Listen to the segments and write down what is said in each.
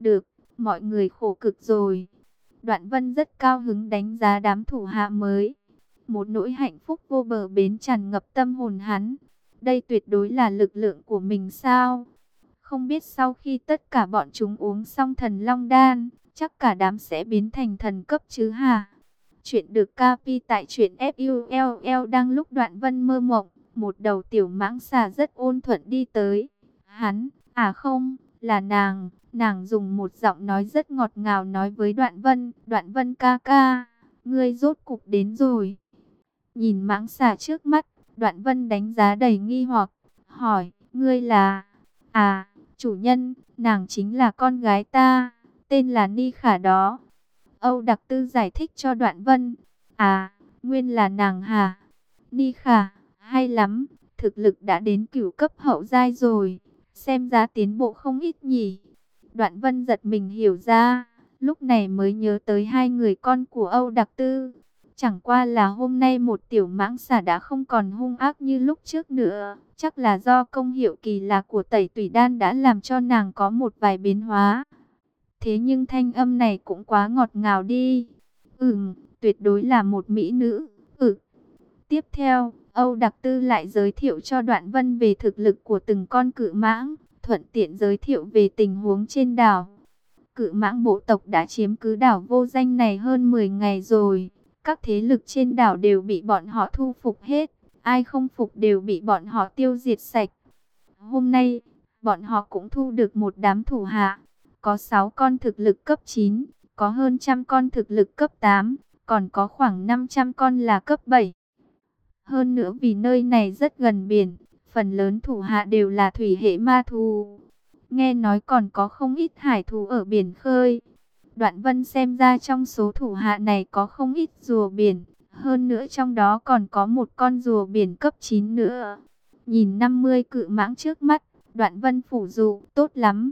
Được, mọi người khổ cực rồi. Đoạn vân rất cao hứng đánh giá đám thủ hạ mới. Một nỗi hạnh phúc vô bờ bến tràn ngập tâm hồn hắn. Đây tuyệt đối là lực lượng của mình sao? Không biết sau khi tất cả bọn chúng uống xong thần long đan, chắc cả đám sẽ biến thành thần cấp chứ hả? Chuyện được capi tại truyện FULL đang lúc đoạn vân mơ mộng, một đầu tiểu mãng xà rất ôn thuận đi tới. Hắn, à không, là nàng, nàng dùng một giọng nói rất ngọt ngào nói với đoạn vân, đoạn vân ca ca, ngươi rốt cục đến rồi. Nhìn mãng xà trước mắt, đoạn vân đánh giá đầy nghi hoặc, hỏi, ngươi là, à, chủ nhân, nàng chính là con gái ta, tên là Ni Khả đó. Âu Đặc Tư giải thích cho Đoạn Vân. À, nguyên là nàng hà. Ni Khả, hay lắm, thực lực đã đến cửu cấp hậu giai rồi. Xem ra tiến bộ không ít nhỉ. Đoạn Vân giật mình hiểu ra, lúc này mới nhớ tới hai người con của Âu Đặc Tư. Chẳng qua là hôm nay một tiểu mãng xà đã không còn hung ác như lúc trước nữa. Chắc là do công hiệu kỳ lạ của tẩy tủy đan đã làm cho nàng có một vài biến hóa. Thế nhưng thanh âm này cũng quá ngọt ngào đi. Ừm, tuyệt đối là một mỹ nữ. Ừ. Tiếp theo, Âu Đặc Tư lại giới thiệu cho Đoạn Vân về thực lực của từng con cự mãng, thuận tiện giới thiệu về tình huống trên đảo. Cự mãng bộ tộc đã chiếm cứ đảo vô danh này hơn 10 ngày rồi. Các thế lực trên đảo đều bị bọn họ thu phục hết. Ai không phục đều bị bọn họ tiêu diệt sạch. Hôm nay, bọn họ cũng thu được một đám thủ hạ có 6 con thực lực cấp 9, có hơn trăm con thực lực cấp 8, còn có khoảng 500 con là cấp 7. Hơn nữa vì nơi này rất gần biển, phần lớn thủ hạ đều là thủy hệ ma thú. Nghe nói còn có không ít hải thú ở biển khơi. Đoạn vân xem ra trong số thủ hạ này có không ít rùa biển. Hơn nữa trong đó còn có một con rùa biển cấp 9 nữa. Nhìn 50 cự mãng trước mắt, đoạn vân phủ dụ, tốt lắm.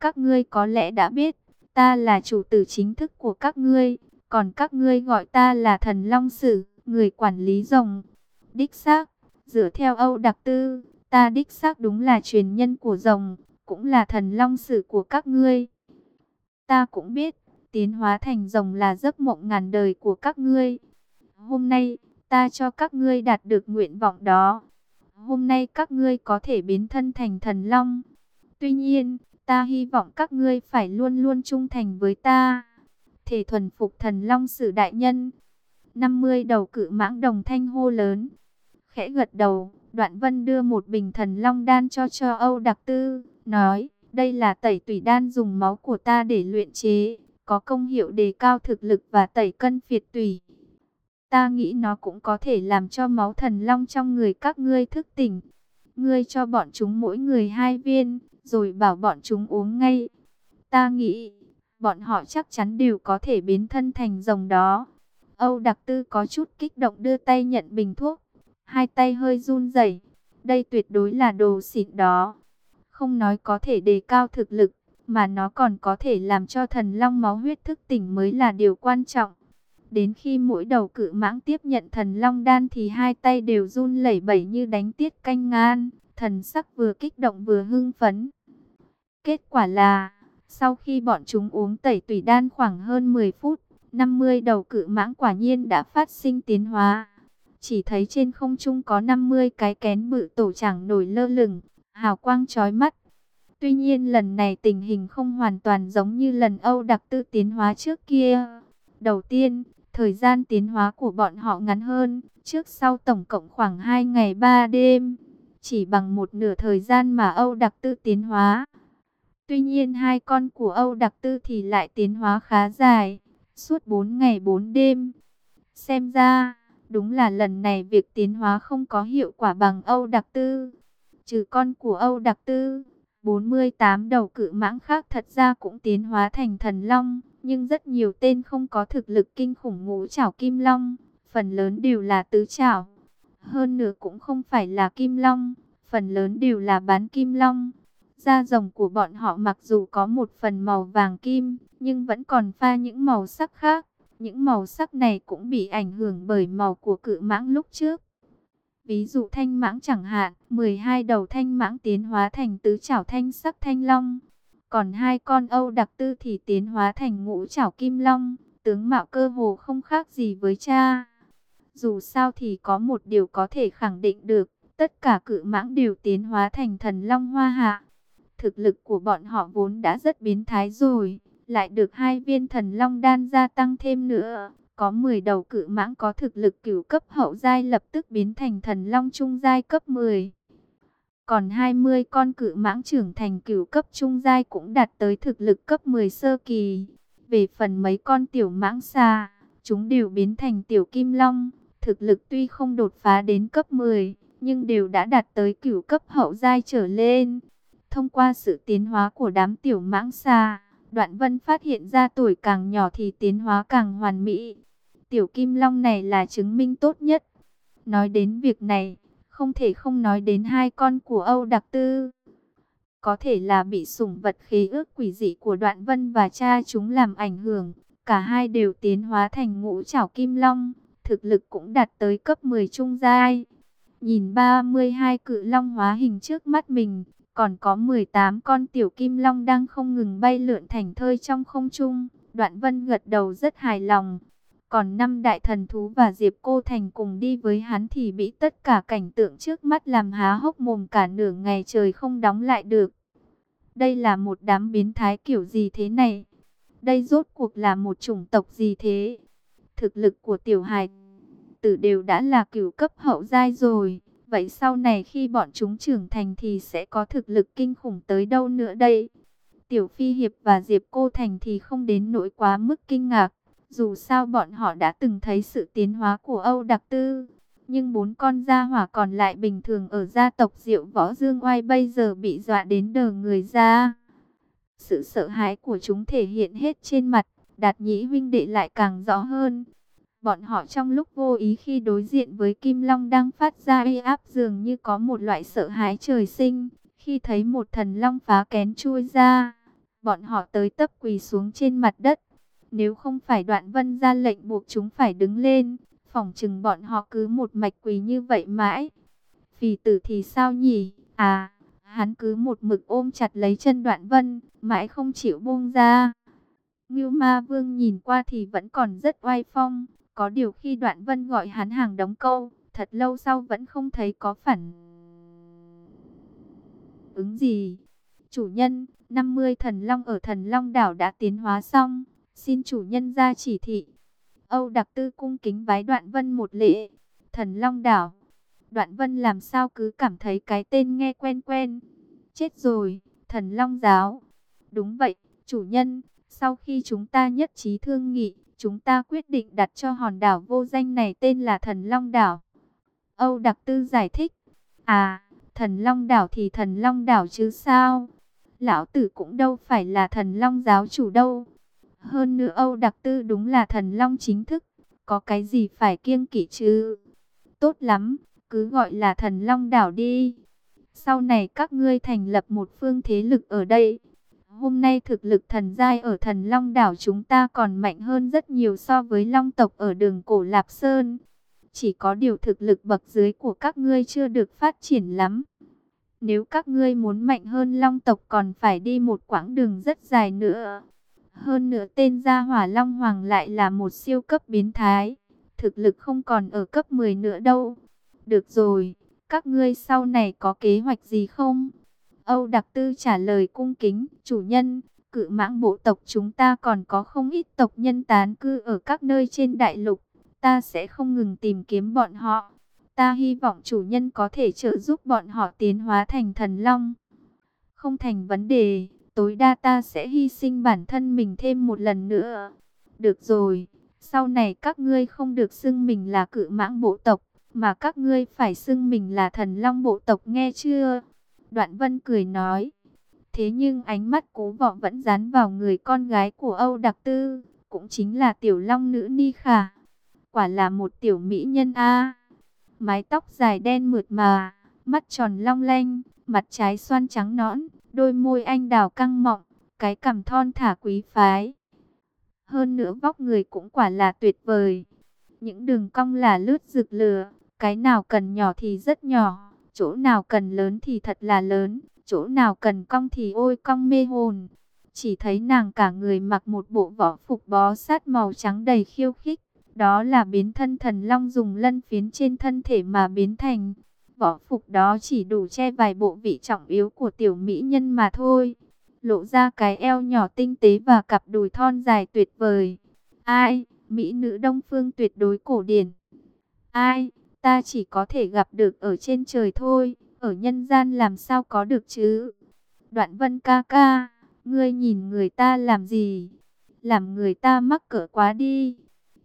Các ngươi có lẽ đã biết, ta là chủ tử chính thức của các ngươi, còn các ngươi gọi ta là thần long sử, người quản lý rồng. Đích xác, dựa theo Âu Đặc Tư, ta đích xác đúng là truyền nhân của rồng, cũng là thần long sử của các ngươi. Ta cũng biết, tiến hóa thành rồng là giấc mộng ngàn đời của các ngươi. Hôm nay, ta cho các ngươi đạt được nguyện vọng đó. Hôm nay các ngươi có thể biến thân thành thần long. Tuy nhiên, Ta hy vọng các ngươi phải luôn luôn trung thành với ta. Thể thuần phục thần long sử đại nhân. 50 đầu cự mãng đồng thanh hô lớn. Khẽ gật đầu, đoạn vân đưa một bình thần long đan cho cho Âu Đặc Tư. Nói, đây là tẩy tủy đan dùng máu của ta để luyện chế. Có công hiệu đề cao thực lực và tẩy cân phiệt tủy. Ta nghĩ nó cũng có thể làm cho máu thần long trong người các ngươi thức tỉnh. Ngươi cho bọn chúng mỗi người hai viên, rồi bảo bọn chúng uống ngay. Ta nghĩ, bọn họ chắc chắn đều có thể biến thân thành rồng đó. Âu Đặc Tư có chút kích động đưa tay nhận bình thuốc, hai tay hơi run rẩy. Đây tuyệt đối là đồ xịn đó. Không nói có thể đề cao thực lực, mà nó còn có thể làm cho thần long máu huyết thức tỉnh mới là điều quan trọng. Đến khi mỗi đầu cự mãng tiếp nhận thần long đan thì hai tay đều run lẩy bẩy như đánh tiết canh ngan thần sắc vừa kích động vừa hưng phấn. Kết quả là, sau khi bọn chúng uống tẩy tùy đan khoảng hơn 10 phút, 50 đầu cự mãng quả nhiên đã phát sinh tiến hóa. Chỉ thấy trên không trung có 50 cái kén bự tổ chẳng nổi lơ lửng, hào quang chói mắt. Tuy nhiên lần này tình hình không hoàn toàn giống như lần Âu đặc tư tiến hóa trước kia. Đầu tiên, thời gian tiến hóa của bọn họ ngắn hơn, trước sau tổng cộng khoảng 2 ngày 3 đêm chỉ bằng một nửa thời gian mà Âu Đặc Tư tiến hóa. Tuy nhiên hai con của Âu Đặc Tư thì lại tiến hóa khá dài, suốt 4 ngày 4 đêm. Xem ra, đúng là lần này việc tiến hóa không có hiệu quả bằng Âu Đặc Tư. Trừ con của Âu Đặc Tư, 48 đầu cự mãng khác thật ra cũng tiến hóa thành thần long, nhưng rất nhiều tên không có thực lực kinh khủng ngũ chảo kim long, phần lớn đều là tứ chảo. Hơn nữa cũng không phải là kim long, phần lớn đều là bán kim long. Da rồng của bọn họ mặc dù có một phần màu vàng kim, nhưng vẫn còn pha những màu sắc khác. Những màu sắc này cũng bị ảnh hưởng bởi màu của cự mãng lúc trước. Ví dụ thanh mãng chẳng hạn, 12 đầu thanh mãng tiến hóa thành tứ chảo thanh sắc thanh long. Còn hai con Âu đặc tư thì tiến hóa thành ngũ trảo kim long, tướng mạo cơ hồ không khác gì với cha. Dù sao thì có một điều có thể khẳng định được, tất cả cự mãng đều tiến hóa thành thần long hoa hạ. Thực lực của bọn họ vốn đã rất biến thái rồi, lại được hai viên thần long đan gia tăng thêm nữa. Có 10 đầu cự mãng có thực lực cửu cấp hậu giai lập tức biến thành thần long trung giai cấp 10. Còn 20 con cự mãng trưởng thành cửu cấp trung giai cũng đạt tới thực lực cấp 10 sơ kỳ. Về phần mấy con tiểu mãng xa, chúng đều biến thành tiểu kim long. Thực lực tuy không đột phá đến cấp 10, nhưng đều đã đạt tới cửu cấp hậu giai trở lên. Thông qua sự tiến hóa của đám tiểu mãng xa, Đoạn Vân phát hiện ra tuổi càng nhỏ thì tiến hóa càng hoàn mỹ. Tiểu Kim Long này là chứng minh tốt nhất. Nói đến việc này, không thể không nói đến hai con của Âu Đặc Tư. Có thể là bị sủng vật khí ước quỷ dị của Đoạn Vân và cha chúng làm ảnh hưởng. Cả hai đều tiến hóa thành ngũ trảo Kim Long, thực lực cũng đạt tới cấp 10 trung giai. Nhìn 32 cự long hóa hình trước mắt mình, còn có 18 con tiểu kim long đang không ngừng bay lượn thành thơi trong không trung. Đoạn vân gật đầu rất hài lòng. Còn năm đại thần thú và Diệp Cô Thành cùng đi với hắn thì bị tất cả cảnh tượng trước mắt làm há hốc mồm cả nửa ngày trời không đóng lại được. Đây là một đám biến thái kiểu gì thế này? Đây rốt cuộc là một chủng tộc gì thế? Thực lực của tiểu hài tử đều đã là cửu cấp hậu giai rồi. Vậy sau này khi bọn chúng trưởng thành thì sẽ có thực lực kinh khủng tới đâu nữa đây? Tiểu Phi Hiệp và Diệp Cô Thành thì không đến nỗi quá mức kinh ngạc. Dù sao bọn họ đã từng thấy sự tiến hóa của Âu Đặc Tư. Nhưng bốn con gia hỏa còn lại bình thường ở gia tộc Diệu Võ Dương Oai bây giờ bị dọa đến đờ người ra. Sự sợ hãi của chúng thể hiện hết trên mặt, đạt nhĩ huynh đệ lại càng rõ hơn. Bọn họ trong lúc vô ý khi đối diện với Kim Long đang phát ra uy áp dường như có một loại sợ hãi trời sinh. Khi thấy một thần long phá kén chui ra, bọn họ tới tấp quỳ xuống trên mặt đất. Nếu không phải đoạn vân ra lệnh buộc chúng phải đứng lên, phỏng chừng bọn họ cứ một mạch quỳ như vậy mãi. Phì tử thì sao nhỉ? À, hắn cứ một mực ôm chặt lấy chân đoạn vân, mãi không chịu buông ra. Ngưu ma vương nhìn qua thì vẫn còn rất oai phong, có điều khi đoạn vân gọi hắn hàng đóng câu, thật lâu sau vẫn không thấy có phản ứng gì. Chủ nhân, 50 thần long ở thần long đảo đã tiến hóa xong, xin chủ nhân ra chỉ thị. Âu đặc tư cung kính bái đoạn vân một lễ, thần long đảo. Đoạn vân làm sao cứ cảm thấy cái tên nghe quen quen. Chết rồi, thần long giáo. Đúng vậy, chủ nhân, sau khi chúng ta nhất trí thương nghị, chúng ta quyết định đặt cho hòn đảo vô danh này tên là Thần Long Đảo. Âu Đặc Tư giải thích, à, Thần Long Đảo thì Thần Long Đảo chứ sao? Lão Tử cũng đâu phải là Thần Long giáo chủ đâu. Hơn nữa Âu Đặc Tư đúng là Thần Long chính thức, có cái gì phải kiêng kỵ chứ? Tốt lắm, cứ gọi là Thần Long Đảo đi. Sau này các ngươi thành lập một phương thế lực ở đây Hôm nay thực lực thần giai ở thần Long đảo chúng ta còn mạnh hơn rất nhiều so với Long tộc ở đường cổ Lạp Sơn. Chỉ có điều thực lực bậc dưới của các ngươi chưa được phát triển lắm. Nếu các ngươi muốn mạnh hơn Long tộc còn phải đi một quãng đường rất dài nữa. Hơn nữa tên gia hỏa Long Hoàng lại là một siêu cấp biến thái. Thực lực không còn ở cấp 10 nữa đâu. Được rồi, các ngươi sau này có kế hoạch gì không? Âu Đặc Tư trả lời cung kính, chủ nhân, cự mãng bộ tộc chúng ta còn có không ít tộc nhân tán cư ở các nơi trên đại lục. Ta sẽ không ngừng tìm kiếm bọn họ. Ta hy vọng chủ nhân có thể trợ giúp bọn họ tiến hóa thành thần long. Không thành vấn đề, tối đa ta sẽ hy sinh bản thân mình thêm một lần nữa. Được rồi, sau này các ngươi không được xưng mình là cự mãng bộ tộc, mà các ngươi phải xưng mình là thần long bộ tộc nghe chưa? Đoạn vân cười nói. Thế nhưng ánh mắt cố vọ vẫn dán vào người con gái của Âu Đặc Tư, cũng chính là tiểu long nữ Ni Khả. Quả là một tiểu mỹ nhân a. Mái tóc dài đen mượt mà, mắt tròn long lanh, mặt trái xoan trắng nõn, đôi môi anh đào căng mọng, cái cằm thon thả quý phái. Hơn nữa vóc người cũng quả là tuyệt vời. Những đường cong là lướt rực lửa, cái nào cần nhỏ thì rất nhỏ, chỗ nào cần lớn thì thật là lớn, chỗ nào cần cong thì ôi cong mê hồn. chỉ thấy nàng cả người mặc một bộ võ phục bó sát màu trắng đầy khiêu khích. Đó là biến thân thần long dùng lân phiến trên thân thể mà biến thành. Võ phục đó chỉ đủ che vài bộ vị trọng yếu của tiểu mỹ nhân mà thôi. Lộ ra cái eo nhỏ tinh tế và cặp đùi thon dài tuyệt vời. Ai, mỹ nữ đông phương tuyệt đối cổ điển. Ai, ta chỉ có thể gặp được ở trên trời thôi, ở nhân gian làm sao có được chứ. Đoạn vân ca ca, ngươi nhìn người ta làm gì? Làm người ta mắc cỡ quá đi.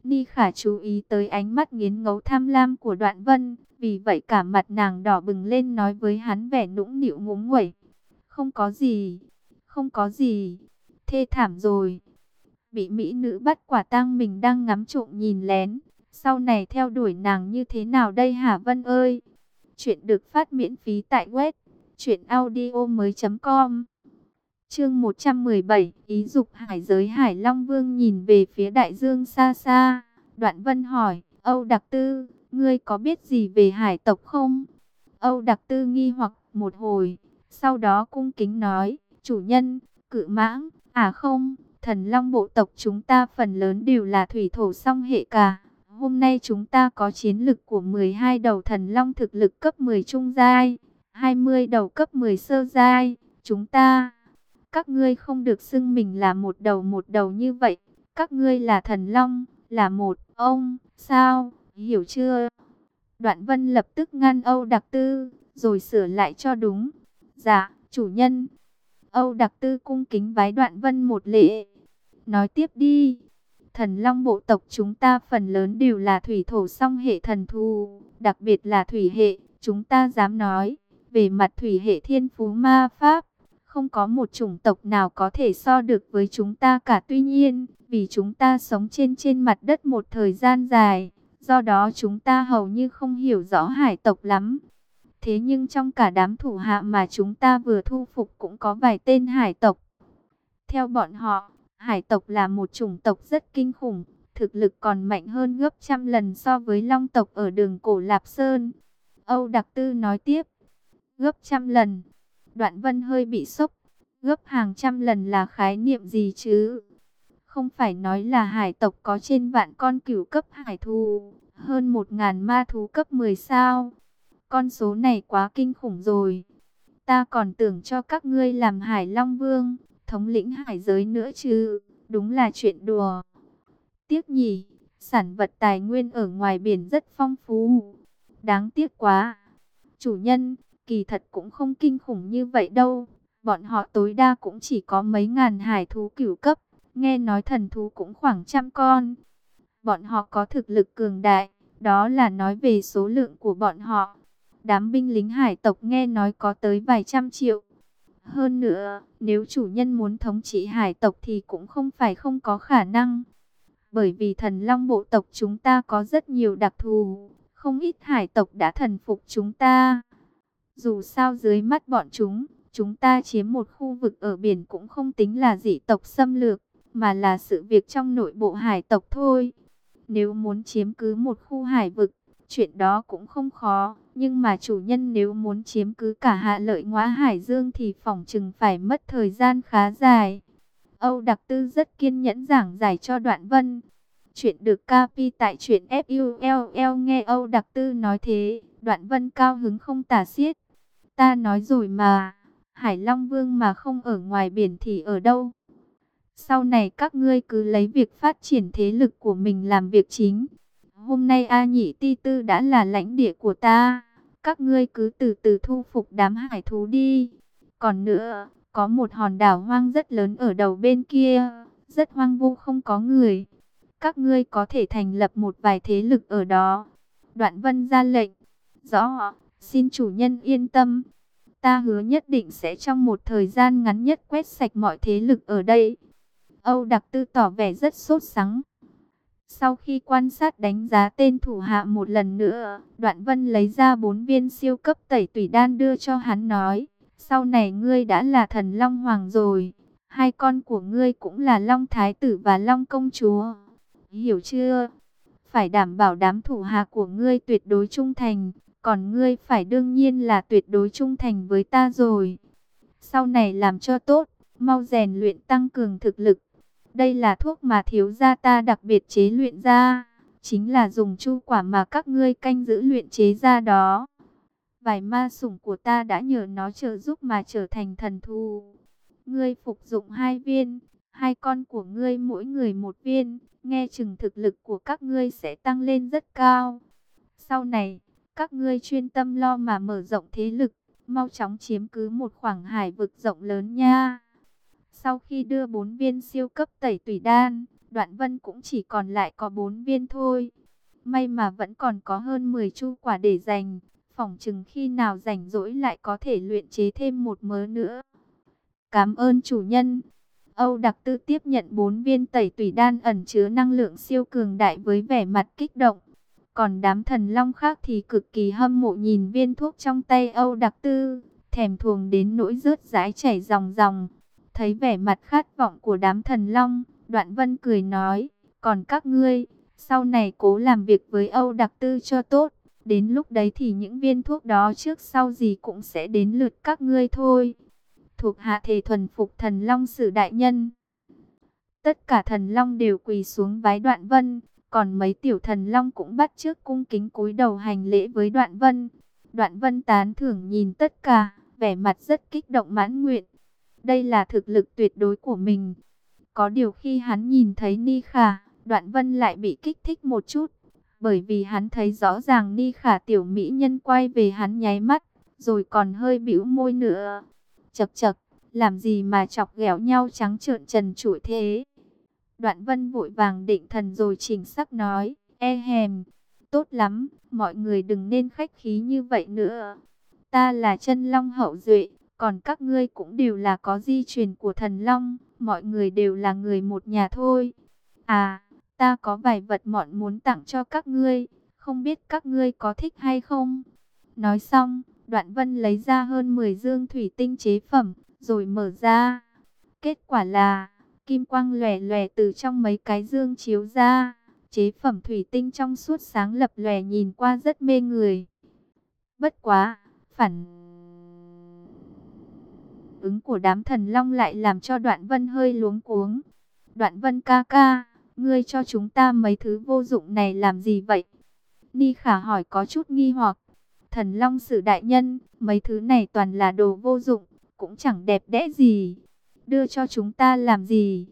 Ni khả chú ý tới ánh mắt nghiến ngấu tham lam của đoạn vân, vì vậy cả mặt nàng đỏ bừng lên nói với hắn vẻ nũng nịu ngúng nguẩy. Không có gì, không có gì, thê thảm rồi. Bị mỹ nữ bắt quả tang mình đang ngắm trộm nhìn lén, sau này theo đuổi nàng như thế nào đây hả Vân ơi? Chuyện được phát miễn phí tại web truyệnaudiomoi.com. Chương 117, ý dục Hải giới Hải Long Vương nhìn về phía đại dương xa xa, Đoạn Vân hỏi, "Âu Đặc Tư, ngươi có biết gì về hải tộc không?" Âu Đặc Tư nghi hoặc một hồi, sau đó cung kính nói, "Chủ nhân, cự mãng, à không, thần long bộ tộc chúng ta phần lớn đều là thủy thổ song hệ cả." Hôm nay chúng ta có chiến lực của 12 đầu thần long thực lực cấp 10 trung giai, 20 đầu cấp 10 sơ giai. Chúng ta, các ngươi không được xưng mình là một đầu một đầu như vậy. Các ngươi là thần long, là một ông, sao, hiểu chưa? Đoạn vân lập tức ngăn Âu Đặc Tư, rồi sửa lại cho đúng. Dạ, chủ nhân. Âu Đặc Tư cung kính vái đoạn vân một lễ. Nói tiếp đi. Thần Long bộ tộc chúng ta phần lớn đều là thủy thổ song hệ thần thu đặc biệt là thủy hệ, chúng ta dám nói, về mặt thủy hệ thiên phú ma pháp, không có một chủng tộc nào có thể so được với chúng ta cả tuy nhiên, vì chúng ta sống trên trên mặt đất một thời gian dài, do đó chúng ta hầu như không hiểu rõ hải tộc lắm. Thế nhưng trong cả đám thủ hạ mà chúng ta vừa thu phục cũng có vài tên hải tộc. Theo bọn họ, Hải tộc là một chủng tộc rất kinh khủng, thực lực còn mạnh hơn gấp trăm lần so với long tộc ở đường cổ Lạp Sơn. Âu Đặc Tư nói tiếp, gấp trăm lần, đoạn vân hơi bị sốc, gấp hàng trăm lần là khái niệm gì chứ? Không phải nói là hải tộc có trên vạn con cửu cấp hải thú, hơn một ngàn ma thú cấp 10 sao. Con số này quá kinh khủng rồi. Ta còn tưởng cho các ngươi làm hải long vương, thống lĩnh hải giới nữa chứ, đúng là chuyện đùa. Tiếc nhỉ, sản vật tài nguyên ở ngoài biển rất phong phú. Đáng tiếc quá. Chủ nhân, kỳ thật cũng không kinh khủng như vậy đâu. Bọn họ tối đa cũng chỉ có mấy ngàn hải thú cửu cấp. Nghe nói thần thú cũng khoảng trăm con. Bọn họ có thực lực cường đại. Đó là nói về số lượng của bọn họ. Đám binh lính hải tộc nghe nói có tới vài trăm triệu. Hơn nữa, nếu chủ nhân muốn thống trị hải tộc thì cũng không phải không có khả năng. Bởi vì thần long bộ tộc chúng ta có rất nhiều đặc thù, không ít hải tộc đã thần phục chúng ta. Dù sao dưới mắt bọn chúng, chúng ta chiếm một khu vực ở biển cũng không tính là dị tộc xâm lược, mà là sự việc trong nội bộ hải tộc thôi. Nếu muốn chiếm cứ một khu hải vực, chuyện đó cũng không khó. Nhưng mà chủ nhân nếu muốn chiếm cứ cả hạ lợi ngóa hải dương thì phỏng chừng phải mất thời gian khá dài. Âu Đặc Tư rất kiên nhẫn giảng giải cho Đoạn Vân. Chuyện được capi tại chuyện FULL nghe Âu Đặc Tư nói thế, Đoạn Vân cao hứng không tả xiết. Ta nói rồi mà, Hải Long Vương mà không ở ngoài biển thì ở đâu? Sau này các ngươi cứ lấy việc phát triển thế lực của mình làm việc chính. Hôm nay A Nhị Ti Tư đã là lãnh địa của ta. Các ngươi cứ từ từ thu phục đám hải thú đi. Còn nữa, có một hòn đảo hoang rất lớn ở đầu bên kia. Rất hoang vu không có người. Các ngươi có thể thành lập một vài thế lực ở đó. Đoạn vân ra lệnh. Rõ, xin chủ nhân yên tâm. Ta hứa nhất định sẽ trong một thời gian ngắn nhất quét sạch mọi thế lực ở đây. Âu Đặc Tư tỏ vẻ rất sốt sắng. Sau khi quan sát đánh giá tên thủ hạ một lần nữa, Đoạn Vân lấy ra bốn viên siêu cấp tẩy tủy đan đưa cho hắn nói, sau này ngươi đã là thần Long Hoàng rồi, hai con của ngươi cũng là Long Thái Tử và Long Công Chúa. Hiểu chưa? Phải đảm bảo đám thủ hạ của ngươi tuyệt đối trung thành, còn ngươi phải đương nhiên là tuyệt đối trung thành với ta rồi. Sau này làm cho tốt, mau rèn luyện tăng cường thực lực. Đây là thuốc mà thiếu gia ta đặc biệt chế luyện ra, chính là dùng chu quả mà các ngươi canh giữ luyện chế ra đó. Vài ma sủng của ta đã nhờ nó trợ giúp mà trở thành thần thù. Ngươi phục dụng hai viên, hai con của ngươi mỗi người một viên, nghe chừng thực lực của các ngươi sẽ tăng lên rất cao. Sau này, các ngươi chuyên tâm lo mà mở rộng thế lực, mau chóng chiếm cứ một khoảng hải vực rộng lớn nha. Sau khi đưa bốn viên siêu cấp tẩy tủy đan, đoạn vân cũng chỉ còn lại có bốn viên thôi. May mà vẫn còn có hơn 10 chu quả để dành, phỏng chừng khi nào rảnh rỗi lại có thể luyện chế thêm một mớ nữa. Cảm ơn chủ nhân. Âu Đặc Tư tiếp nhận bốn viên tẩy tủy đan ẩn chứa năng lượng siêu cường đại với vẻ mặt kích động. Còn đám thần long khác thì cực kỳ hâm mộ nhìn viên thuốc trong tay Âu Đặc Tư, thèm thuồng đến nỗi rớt rãi chảy ròng ròng. Thấy vẻ mặt khát vọng của đám thần long, Đoạn Vân cười nói, còn các ngươi, sau này cố làm việc với Âu Đặc Tư cho tốt. Đến lúc đấy thì những viên thuốc đó trước sau gì cũng sẽ đến lượt các ngươi thôi. Thuộc hạ thể thuần phục thần long sử đại nhân. Tất cả thần long đều quỳ xuống vái đoạn vân, còn mấy tiểu thần long cũng bắt trước cung kính cúi đầu hành lễ với đoạn vân. Đoạn vân tán thưởng nhìn tất cả, vẻ mặt rất kích động mãn nguyện. Đây là thực lực tuyệt đối của mình. Có điều khi hắn nhìn thấy Ni Khả, đoạn vân lại bị kích thích một chút. Bởi vì hắn thấy rõ ràng Ni Khả tiểu mỹ nhân quay về hắn nháy mắt, rồi còn hơi bĩu môi nữa. Chật chật, làm gì mà chọc ghẹo nhau trắng trợn trần trụi thế? Đoạn vân vội vàng định thần rồi chỉnh sắc nói, e hèm, tốt lắm, mọi người đừng nên khách khí như vậy nữa. Ta là chân long hậu duệ, còn các ngươi cũng đều là có di truyền của thần long, mọi người đều là người một nhà thôi. À, ta có vài vật mọn muốn tặng cho các ngươi, không biết các ngươi có thích hay không? Nói xong, đoạn vân lấy ra hơn 10 dương thủy tinh chế phẩm, rồi mở ra. Kết quả là kim quang lòe lòe từ trong mấy cái dương chiếu ra, chế phẩm thủy tinh trong suốt sáng lập lòe nhìn qua rất mê người. Bất quá, phản ứng của đám thần long lại làm cho Đoạn Vân hơi luống cuống. Đoạn Vân ca ca, ngươi cho chúng ta mấy thứ vô dụng này làm gì vậy? Ni Khả hỏi có chút nghi hoặc. Thần long sử đại nhân, mấy thứ này toàn là đồ vô dụng, cũng chẳng đẹp đẽ gì. Đưa cho chúng ta làm gì?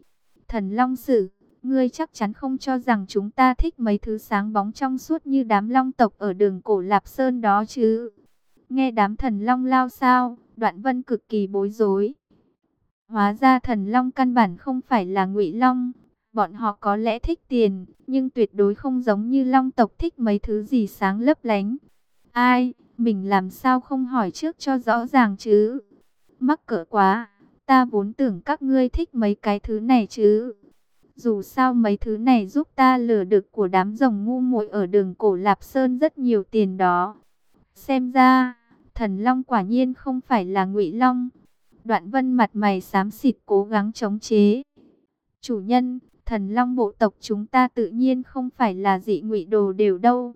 Thần long sử, ngươi chắc chắn không cho rằng chúng ta thích mấy thứ sáng bóng trong suốt như đám long tộc ở đường cổ Lạp Sơn đó chứ. Nghe đám thần long lao sao, đoạn vân cực kỳ bối rối. Hóa ra thần long căn bản không phải là ngụy long, bọn họ có lẽ thích tiền, nhưng tuyệt đối không giống như long tộc thích mấy thứ gì sáng lấp lánh. Ai, mình làm sao không hỏi trước cho rõ ràng chứ? Mắc cỡ quá, ta vốn tưởng các ngươi thích mấy cái thứ này chứ. Dù sao mấy thứ này giúp ta lừa được của đám rồng ngu muội ở đường cổ Lạp Sơn rất nhiều tiền đó. Xem ra, thần long quả nhiên không phải là ngụy long. Đoạn vân mặt mày xám xịt cố gắng chống chế. Chủ nhân, thần long bộ tộc chúng ta tự nhiên không phải là dị ngụy đồ đều đâu.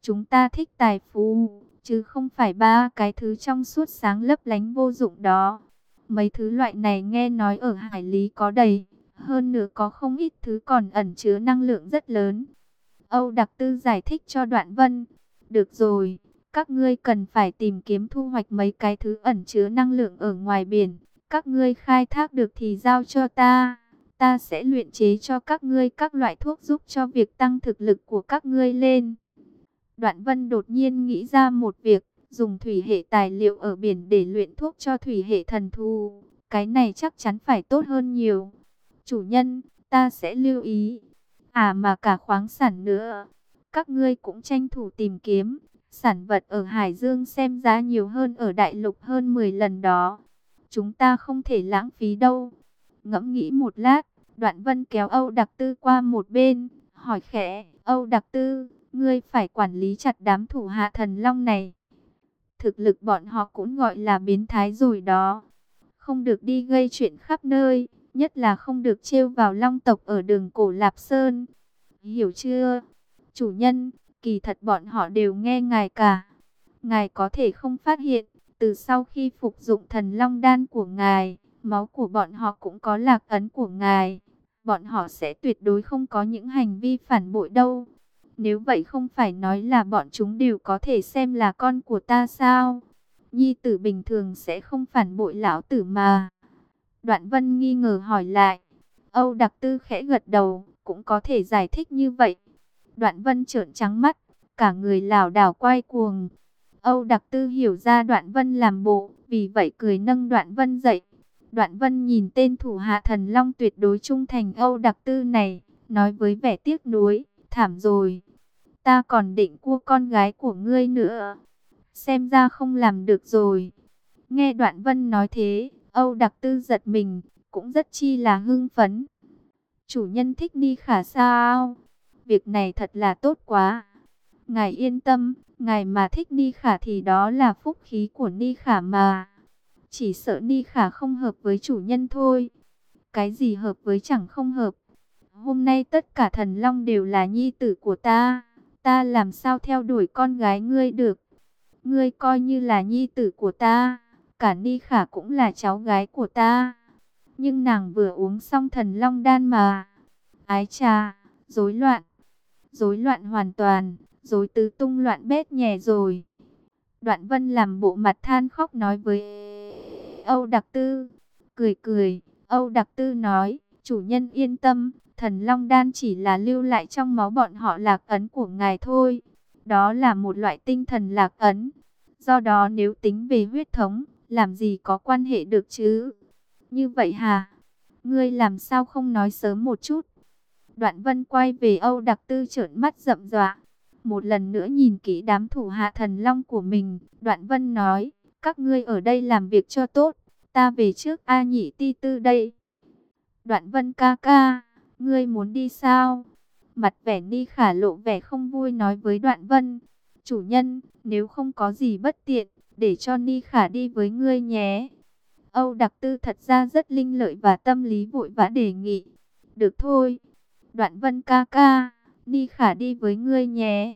Chúng ta thích tài phú, chứ không phải ba cái thứ trong suốt sáng lấp lánh vô dụng đó. Mấy thứ loại này nghe nói ở hải lý có đầy, hơn nữa có không ít thứ còn ẩn chứa năng lượng rất lớn. Âu Đặc Tư giải thích cho Đoạn Vân. Được rồi, các ngươi cần phải tìm kiếm thu hoạch mấy cái thứ ẩn chứa năng lượng ở ngoài biển. Các ngươi khai thác được thì giao cho ta. Ta sẽ luyện chế cho các ngươi các loại thuốc giúp cho việc tăng thực lực của các ngươi lên. Đoạn Vân đột nhiên nghĩ ra một việc, dùng thủy hệ tài liệu ở biển để luyện thuốc cho thủy hệ thần thù. Cái này chắc chắn phải tốt hơn nhiều. Chủ nhân, ta sẽ lưu ý. À mà cả khoáng sản nữa. Các ngươi cũng tranh thủ tìm kiếm. Sản vật ở Hải Dương xem giá nhiều hơn ở Đại Lục hơn 10 lần đó. Chúng ta không thể lãng phí đâu. Ngẫm nghĩ một lát, Đoạn Vân kéo Âu Đặc Tư qua một bên, hỏi khẽ, Âu Đặc Tư, ngươi phải quản lý chặt đám thủ hạ thần long này. Thực lực bọn họ cũng gọi là biến thái rồi đó. Không được đi gây chuyện khắp nơi, nhất là không được trêu vào long tộc ở đường cổ Lạp Sơn. Hiểu chưa? Chủ nhân, kỳ thật bọn họ đều nghe ngài cả. Ngài có thể không phát hiện, từ sau khi phục dụng thần long đan của ngài, máu của bọn họ cũng có lạc ấn của ngài. Bọn họ sẽ tuyệt đối không có những hành vi phản bội đâu. Nếu vậy không phải nói là bọn chúng đều có thể xem là con của ta sao? Nhi tử bình thường sẽ không phản bội lão tử mà. Đoạn vân nghi ngờ hỏi lại. Âu đặc tư khẽ gật đầu, cũng có thể giải thích như vậy. Đoạn vân trợn trắng mắt, cả người lảo đảo quay cuồng. Âu đặc tư hiểu ra đoạn vân làm bộ, vì vậy cười nâng đoạn vân dậy. Đoạn vân nhìn tên thủ hạ thần long tuyệt đối trung thành Âu đặc tư này, nói với vẻ tiếc nuối, thảm rồi. Ta còn định cua con gái của ngươi nữa. Xem ra không làm được rồi. Nghe đoạn vân nói thế, Âu đặc tư giật mình, cũng rất chi là hưng phấn. Chủ nhân thích Ni Khả sao? Việc này thật là tốt quá. Ngài yên tâm, ngài mà thích Ni Khả thì đó là phúc khí của Ni Khả mà. Chỉ sợ Ni Khả không hợp với chủ nhân thôi. Cái gì hợp với chẳng không hợp. Hôm nay tất cả thần long đều là nhi tử của ta. Ta làm sao theo đuổi con gái ngươi được. Ngươi coi như là nhi tử của ta. Cả Ni Khả cũng là cháu gái của ta. Nhưng nàng vừa uống xong thần long đan mà. Ái trà, rối loạn. Rối loạn hoàn toàn, rối tứ tung loạn bét nhè rồi. Đoạn vân làm bộ mặt than khóc nói với Âu Đặc Tư. Cười cười, Âu Đặc Tư nói, chủ nhân yên tâm, thần long đan chỉ là lưu lại trong máu bọn họ lạc ấn của ngài thôi. Đó là một loại tinh thần lạc ấn. Do đó nếu tính về huyết thống, làm gì có quan hệ được chứ? Như vậy hả? Ngươi làm sao không nói sớm một chút? Đoạn vân quay về Âu Đặc Tư trợn mắt rậm dọa Một lần nữa nhìn kỹ đám thủ hạ thần long của mình, Đoạn vân nói, các ngươi ở đây làm việc cho tốt, ta về trước A nhị ti tư đây. Đoạn vân ca ca, ngươi muốn đi sao? Mặt vẻ ni khả lộ vẻ không vui nói với đoạn vân. Chủ nhân, nếu không có gì bất tiện, để cho ni khả đi với ngươi nhé. Âu đặc tư thật ra rất linh lợi và tâm lý vội vã đề nghị. Được thôi. Đoạn vân ca ca, Ni khả đi với ngươi nhé.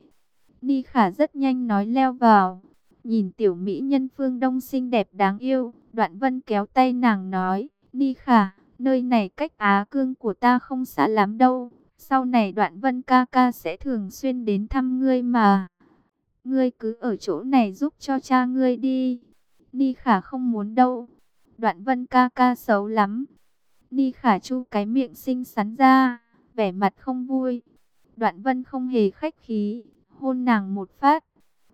Ni khả rất nhanh nói leo vào. Nhìn tiểu mỹ nhân phương đông xinh đẹp đáng yêu. Đoạn vân kéo tay nàng nói. Ni khả, nơi này cách Á cương của ta không xa lắm đâu. Sau này đoạn vân ca ca sẽ thường xuyên đến thăm ngươi mà. Ngươi cứ ở chỗ này giúp cho cha ngươi đi. Ni khả không muốn đâu. Đoạn vân ca ca xấu lắm. Ni khả chu cái miệng xinh xắn ra, vẻ mặt không vui. Đoạn vân không hề khách khí, hôn nàng một phát.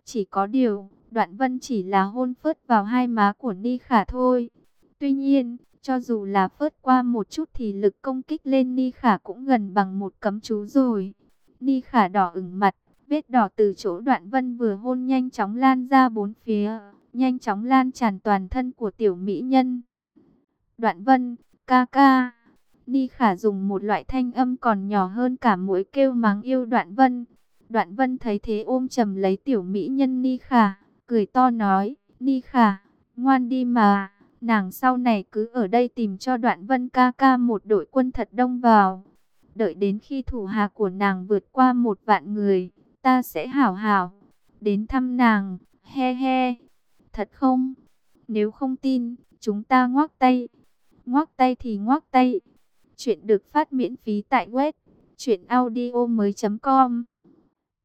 Chỉ có điều, đoạn vân chỉ là hôn phớt vào hai má của Ni khả thôi. Tuy nhiên, cho dù là phớt qua một chút thì lực công kích lên Ni khả cũng gần bằng một cấm chú rồi. Ni khả đỏ ửng mặt, vết đỏ từ chỗ đoạn vân vừa hôn nhanh chóng lan ra bốn phía nhanh chóng lan tràn toàn thân của tiểu mỹ nhân. Đoạn vân, ca ca. Ni khả dùng một loại thanh âm còn nhỏ hơn cả mũi kêu mắng yêu đoạn vân. Đoạn vân thấy thế ôm chầm lấy tiểu mỹ nhân Ni khả, cười to nói, Ni khả, ngoan đi mà. Nàng sau này cứ ở đây tìm cho đoạn vân ca ca một đội quân thật đông vào. Đợi đến khi thủ hạ của nàng vượt qua một vạn người, ta sẽ hảo hảo. Đến thăm nàng, he he. Thật không? Nếu không tin, chúng ta ngoác tay. Ngoác tay thì ngoác tay. Chuyện được phát miễn phí tại web truyệnaudiomoi.com.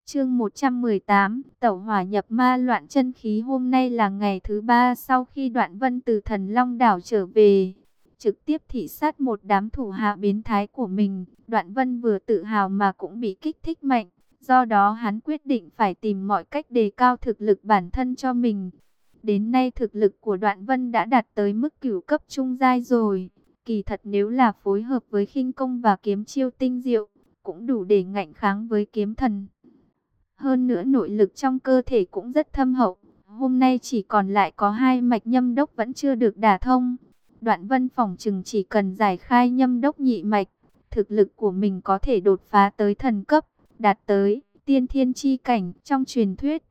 Chương 118, Tẩu hỏa nhập ma loạn chân khí hôm nay là ngày thứ ba sau khi Đoạn Vân từ Thần Long đảo trở về, trực tiếp thị sát một đám thủ hạ biến thái của mình, Đoạn Vân vừa tự hào mà cũng bị kích thích mạnh, do đó hắn quyết định phải tìm mọi cách đề cao thực lực bản thân cho mình. Đến nay thực lực của Đoạn Vân đã đạt tới mức cửu cấp trung giai rồi. Kỳ thật nếu là phối hợp với khinh công và kiếm chiêu tinh diệu, cũng đủ để ngạnh kháng với kiếm thần. Hơn nữa nội lực trong cơ thể cũng rất thâm hậu. Hôm nay chỉ còn lại có hai mạch nhâm đốc vẫn chưa được đả thông. Đoạn vân phòng chừng chỉ cần giải khai nhâm đốc nhị mạch. Thực lực của mình có thể đột phá tới thần cấp, đạt tới tiên thiên chi cảnh trong truyền thuyết.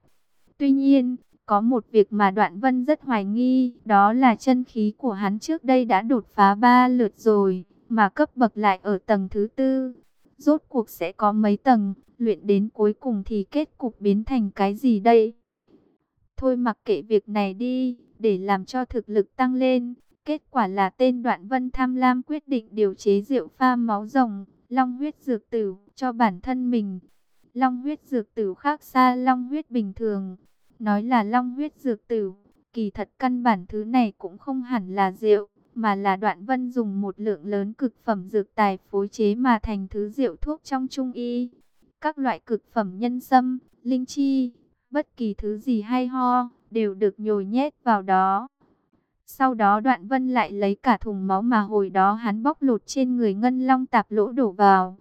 Tuy nhiên, có một việc mà Đoạn Vân rất hoài nghi, đó là chân khí của hắn trước đây đã đột phá ba lượt rồi, mà cấp bậc lại ở tầng thứ tư. Rốt cuộc sẽ có mấy tầng, luyện đến cuối cùng thì kết cục biến thành cái gì đây? Thôi mặc kệ việc này đi, để làm cho thực lực tăng lên, Kết quả là tên Đoạn Vân tham lam quyết định điều chế rượu pha máu rồng, long huyết dược tử cho bản thân mình. Long huyết dược tử khác xa long huyết bình thường. Nói là long huyết dược tử, kỳ thật căn bản thứ này cũng không hẳn là rượu, mà là Đoạn Vân dùng một lượng lớn cực phẩm dược tài phối chế mà thành thứ rượu thuốc trong trung y. Các loại cực phẩm nhân sâm, linh chi, bất kỳ thứ gì hay ho, đều được nhồi nhét vào đó. Sau đó đoạn vân lại lấy cả thùng máu mà hồi đó hắn bóc lột trên người ngân long tạp lỗ đổ vào.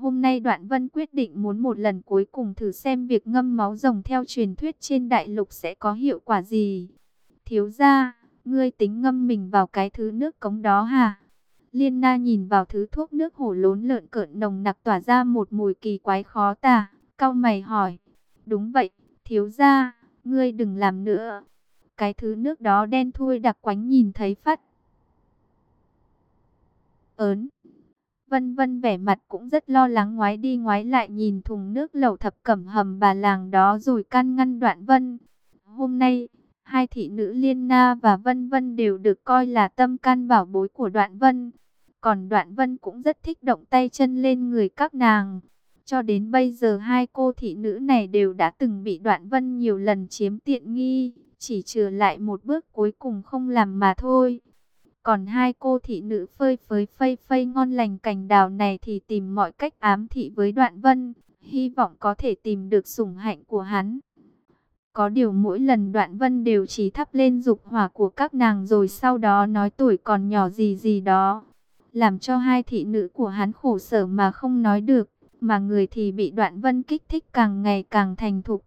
Hôm nay đoạn vân quyết định muốn một lần cuối cùng thử xem việc ngâm máu rồng theo truyền thuyết trên đại lục sẽ có hiệu quả gì. Thiếu ra, ngươi tính ngâm mình vào cái thứ nước cống đó hả? Liên na nhìn vào thứ thuốc nước hổ lốn lợn cợn nồng nặc tỏa ra một mùi kỳ quái khó tả, cau mày hỏi. Đúng vậy, thiếu ra, ngươi đừng làm nữa. Cái thứ nước đó đen thui đặc quánh nhìn thấy phát. Ớn. Vân vân vẻ mặt cũng rất lo lắng ngoái đi ngoái lại nhìn thùng nước lẩu thập cẩm hầm bà làng đó rồi can ngăn đoạn vân. Hôm nay, hai thị nữ Liên Na và Vân Vân đều được coi là tâm can bảo bối của đoạn vân. Còn đoạn vân cũng rất thích động tay chân lên người các nàng. Cho đến bây giờ hai cô thị nữ này đều đã từng bị đoạn vân nhiều lần chiếm tiện nghi. Chỉ trừ lại một bước cuối cùng không làm mà thôi. Còn hai cô thị nữ phơi phới phây phây ngon lành cành đào này thì tìm mọi cách ám thị với đoạn vân. Hy vọng có thể tìm được sủng hạnh của hắn. Có điều mỗi lần đoạn vân đều chỉ thắp lên dục hỏa của các nàng rồi sau đó nói tuổi còn nhỏ gì gì đó. Làm cho hai thị nữ của hắn khổ sở mà không nói được, mà người thì bị đoạn vân kích thích càng ngày càng thành thục.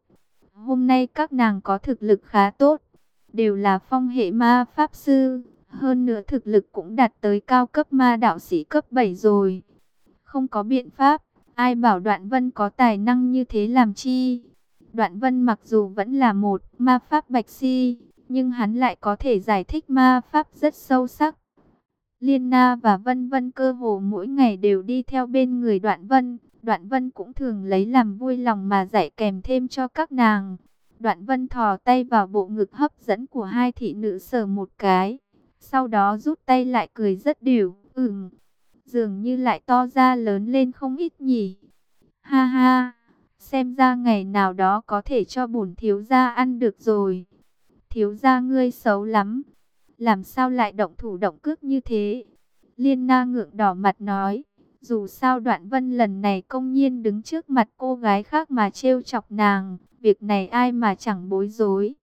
Hôm nay các nàng có thực lực khá tốt, đều là phong hệ ma pháp sư, hơn nữa thực lực cũng đạt tới cao cấp ma đạo sĩ cấp 7 rồi. Không có biện pháp, ai bảo đoạn vân có tài năng như thế làm chi? Đoạn vân mặc dù vẫn là một ma pháp bạch si, nhưng hắn lại có thể giải thích ma pháp rất sâu sắc. Liên Na và Vân Vân cơ hồ mỗi ngày đều đi theo bên người Đoạn Vân. Đoạn Vân cũng thường lấy làm vui lòng mà dạy kèm thêm cho các nàng. Đoạn Vân thò tay vào bộ ngực hấp dẫn của hai thị nữ sờ một cái. Sau đó rút tay lại cười rất điểu, Ừm, dường như lại to ra lớn lên không ít nhỉ. Ha ha, xem ra ngày nào đó có thể cho bổn thiếu gia ăn được rồi. Thiếu gia ngươi xấu lắm. Làm sao lại động thủ động cước như thế? Liên na ngượng đỏ mặt nói. Dù sao đoạn vân lần này công nhiên đứng trước mặt cô gái khác mà trêu chọc nàng. Việc này ai mà chẳng bối rối.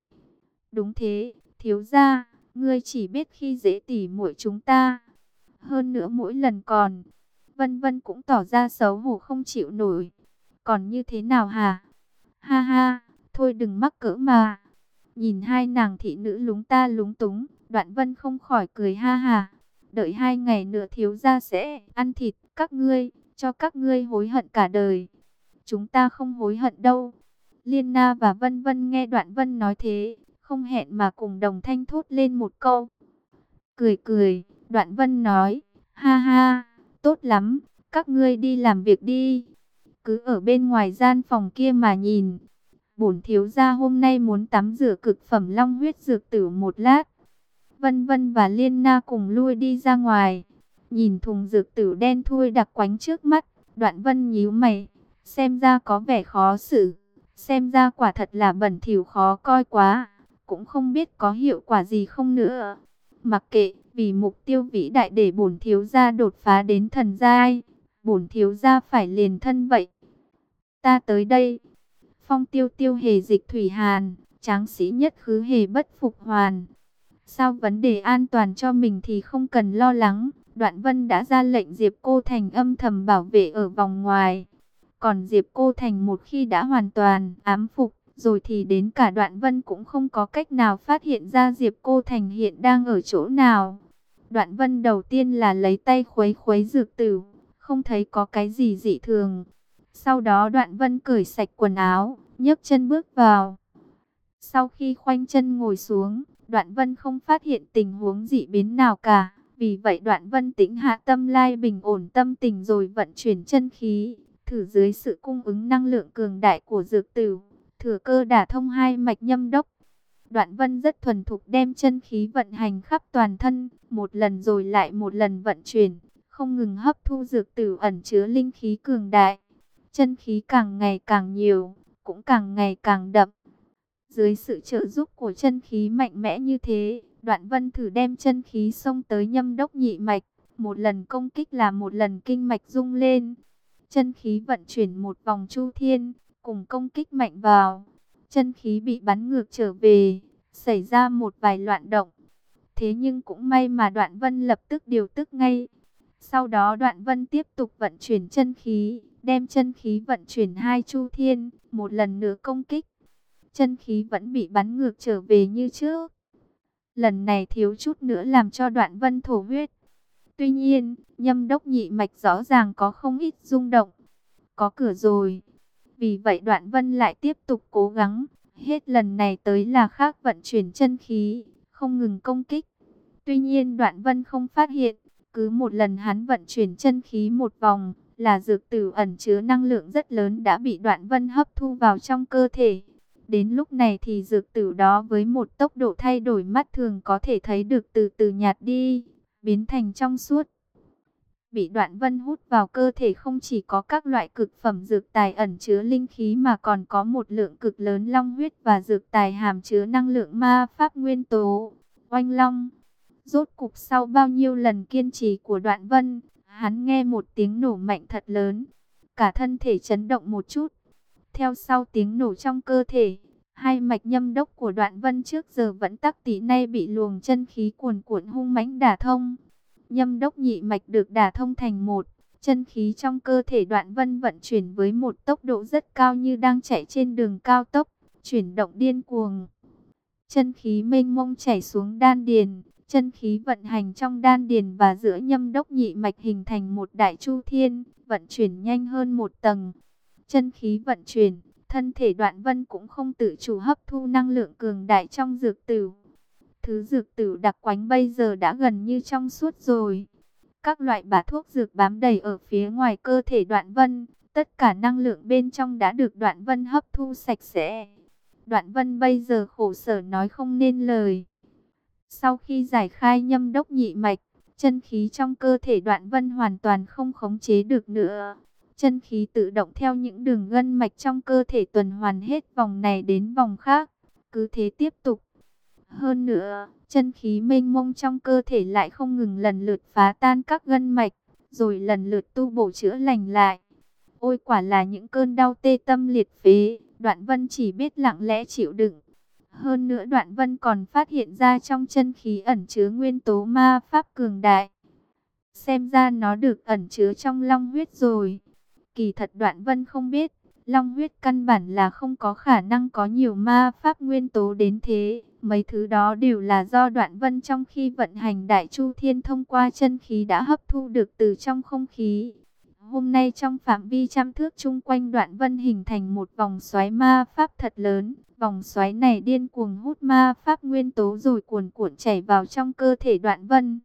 Đúng thế, thiếu gia, ngươi chỉ biết khi dễ tỉ muội chúng ta. Hơn nữa mỗi lần còn, vân vân cũng tỏ ra xấu hổ không chịu nổi. Còn như thế nào hả? Ha ha, thôi đừng mắc cỡ mà. Nhìn hai nàng thị nữ lúng ta lúng túng, đoạn vân không khỏi cười ha ha. Đợi hai ngày nữa thiếu gia sẽ ăn thịt các ngươi, cho các ngươi hối hận cả đời. Chúng ta không hối hận đâu. Liên Na và Vân Vân nghe Đoạn Vân nói thế, không hẹn mà cùng đồng thanh thốt lên một câu. Cười cười, Đoạn Vân nói, ha ha, tốt lắm, các ngươi đi làm việc đi. Cứ ở bên ngoài gian phòng kia mà nhìn. Bổn thiếu gia hôm nay muốn tắm rửa cực phẩm long huyết dược tử một lát. Vân Vân và Liên Na cùng lui đi ra ngoài. Nhìn thùng dược tử đen thui đặc quánh trước mắt, Đoạn Vân nhíu mày, xem ra có vẻ khó xử. Xem ra quả thật là bẩn thỉu khó coi quá, cũng không biết có hiệu quả gì không nữa. Mặc kệ, vì mục tiêu vĩ đại để bổn thiếu gia đột phá đến thần giai, bổn thiếu gia phải liền thân vậy. Ta tới đây. Phong tiêu tiêu hề dịch thủy hàn, tráng sĩ nhất khứ hề bất phục hoàn. Sao vấn đề an toàn cho mình thì không cần lo lắng. Đoạn Vân đã ra lệnh Diệp Cô Thành âm thầm bảo vệ ở vòng ngoài. Còn Diệp Cô Thành một khi đã hoàn toàn ám phục, rồi thì đến cả Đoạn Vân cũng không có cách nào phát hiện ra Diệp Cô Thành hiện đang ở chỗ nào. Đoạn Vân đầu tiên là lấy tay khuấy khuấy dược tử, không thấy có cái gì dị thường. Sau đó Đoạn Vân cởi sạch quần áo, nhấc chân bước vào. Sau khi khoanh chân ngồi xuống, Đoạn Vân không phát hiện tình huống dị biến nào cả. Vì vậy Đoạn Vân tĩnh hạ tâm lai bình ổn tâm tình rồi vận chuyển chân khí, thử dưới sự cung ứng năng lượng cường đại của dược tử, thừa cơ đả thông hai mạch nhâm đốc. Đoạn vân rất thuần thục đem chân khí vận hành khắp toàn thân, một lần rồi lại một lần vận chuyển, không ngừng hấp thu dược tử ẩn chứa linh khí cường đại. Chân khí càng ngày càng nhiều, cũng càng ngày càng đậm. Dưới sự trợ giúp của chân khí mạnh mẽ như thế, đoạn vân thử đem chân khí xông tới nhâm đốc nhị mạch. Một lần công kích là một lần kinh mạch rung lên. Chân khí vận chuyển một vòng chu thiên, cùng công kích mạnh vào. Chân khí bị bắn ngược trở về, xảy ra một vài loạn động. Thế nhưng cũng may mà đoạn vân lập tức điều tức ngay. Sau đó đoạn vân tiếp tục vận chuyển chân khí, đem chân khí vận chuyển hai chu thiên, một lần nữa công kích. Chân khí vẫn bị bắn ngược trở về như trước. Lần này thiếu chút nữa làm cho đoạn vân thổ huyết. Tuy nhiên, nhâm đốc nhị mạch rõ ràng có không ít rung động. Có cửa rồi. Vì vậy đoạn vân lại tiếp tục cố gắng. Hết lần này tới là khác vận chuyển chân khí, không ngừng công kích. Tuy nhiên đoạn vân không phát hiện, cứ một lần hắn vận chuyển chân khí một vòng, là dược tử ẩn chứa năng lượng rất lớn đã bị đoạn vân hấp thu vào trong cơ thể. Đến lúc này thì dược tử đó với một tốc độ thay đổi mắt thường có thể thấy được từ từ nhạt đi, biến thành trong suốt. Bị đoạn vân hút vào cơ thể không chỉ có các loại cực phẩm dược tài ẩn chứa linh khí mà còn có một lượng cực lớn long huyết và dược tài hàm chứa năng lượng ma pháp nguyên tố. Oanh long, rốt cục sau bao nhiêu lần kiên trì của đoạn vân, hắn nghe một tiếng nổ mạnh thật lớn, cả thân thể chấn động một chút. Theo sau tiếng nổ trong cơ thể, hai mạch nhâm đốc của đoạn vân trước giờ vẫn tắc tí nay bị luồng chân khí cuồn cuộn hung mãnh đả thông. Nhâm đốc nhị mạch được đả thông thành một, chân khí trong cơ thể đoạn vân vận chuyển với một tốc độ rất cao như đang chạy trên đường cao tốc, chuyển động điên cuồng. Chân khí mênh mông chảy xuống đan điền, chân khí vận hành trong đan điền và giữa nhâm đốc nhị mạch hình thành một đại chu thiên, vận chuyển nhanh hơn một tầng. Chân khí vận chuyển, thân thể đoạn vân cũng không tự chủ hấp thu năng lượng cường đại trong dược tử. Thứ dược tử đặc quánh bây giờ đã gần như trong suốt rồi. Các loại bả thuốc dược bám đầy ở phía ngoài cơ thể đoạn vân, tất cả năng lượng bên trong đã được đoạn vân hấp thu sạch sẽ. Đoạn vân bây giờ khổ sở nói không nên lời. Sau khi giải khai nhâm đốc nhị mạch, chân khí trong cơ thể đoạn vân hoàn toàn không khống chế được nữa. Chân khí tự động theo những đường gân mạch trong cơ thể tuần hoàn hết vòng này đến vòng khác. Cứ thế tiếp tục. Hơn nữa, chân khí mênh mông trong cơ thể lại không ngừng lần lượt phá tan các gân mạch, rồi lần lượt tu bổ chữa lành lại. Ôi quả là những cơn đau tê tâm liệt phế, đoạn vân chỉ biết lặng lẽ chịu đựng. Hơn nữa đoạn vân còn phát hiện ra trong chân khí ẩn chứa nguyên tố ma pháp cường đại. Xem ra nó được ẩn chứa trong long huyết rồi. Kỳ thật đoạn vân không biết, long huyết căn bản là không có khả năng có nhiều ma pháp nguyên tố đến thế. Mấy thứ đó đều là do đoạn vân trong khi vận hành đại chu thiên thông qua chân khí đã hấp thu được từ trong không khí. Hôm nay trong phạm vi trăm thước chung quanh đoạn vân hình thành một vòng xoáy ma pháp thật lớn. Vòng xoáy này điên cuồng hút ma pháp nguyên tố rồi cuồn cuộn chảy vào trong cơ thể đoạn vân.